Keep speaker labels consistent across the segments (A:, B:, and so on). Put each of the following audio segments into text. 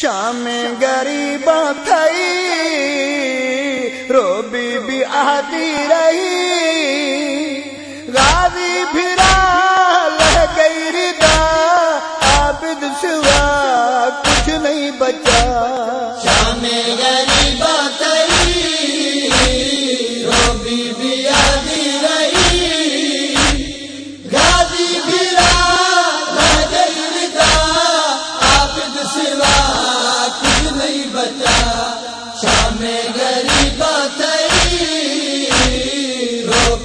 A: شام گریب تھئی، رو be be آتی رہی۔ غازی بھرا لہ گئی ردا، عابد سوا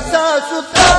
B: تاسو
A: ته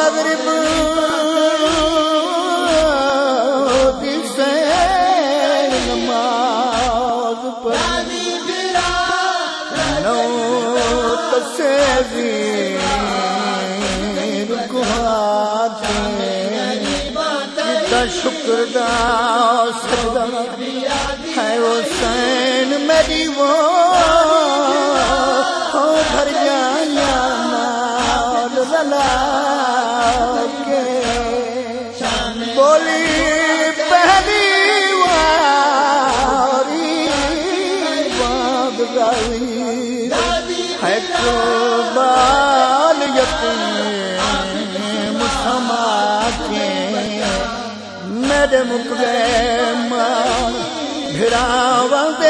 A: مغرب نماز پانی شکر دا سدا ہے وہ سین میری وہ بھر جانا رلا بولی پہلی گئی ہے تو سما کے میرے مکرے ماں بھراوا دے